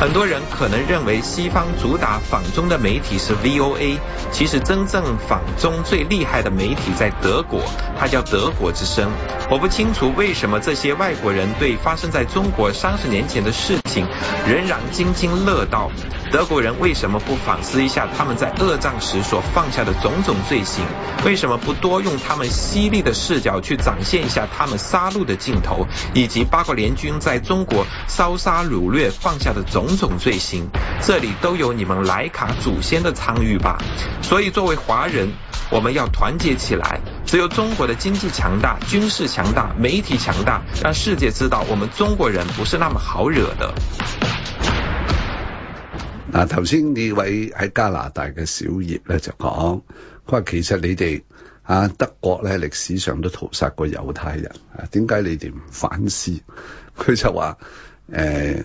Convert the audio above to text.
很多人可能认为西方主打仿中的媒体是 VOA，其实真正仿中最厉害的媒体在德国，它叫德国之声。我不清楚为什么这些外国人对发生在中国三十年前的事情仍然津津乐道，德国人为什么不反思一下他们在二战时所犯下的种种罪行？为什么不多用他们犀利的视角去展现一下他们杀戮的镜头，以及八国联军在中国烧杀掳掠放？下的种种罪行，这里都有你们莱卡祖先的参与吧。所以，作为华人，我们要团结起来。只有中国的经济强大、军事强大、媒体强大，让世界知道我们中国人不是那么好惹的。嗱，头先呢位喺加拿大嘅小叶咧就讲，佢话其实你哋啊德国咧历史上都屠杀过犹太人啊，点解你哋唔反思？佢就话诶。